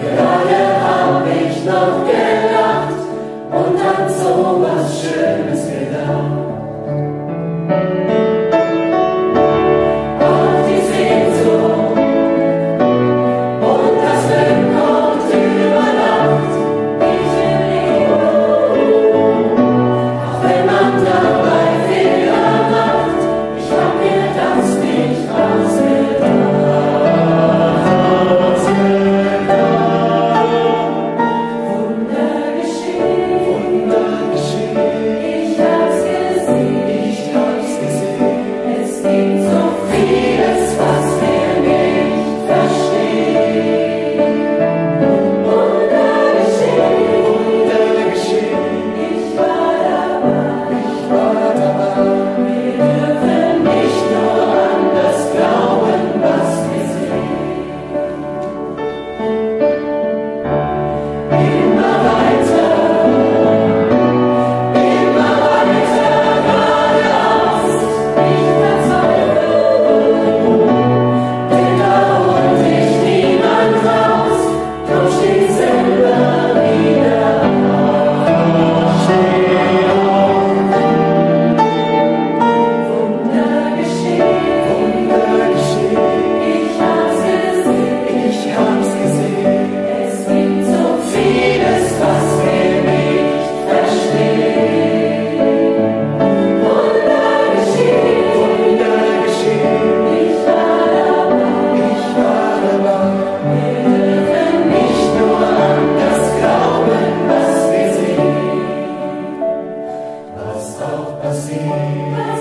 Gerade hab ich noch gelacht und dann so was Schönes. assim.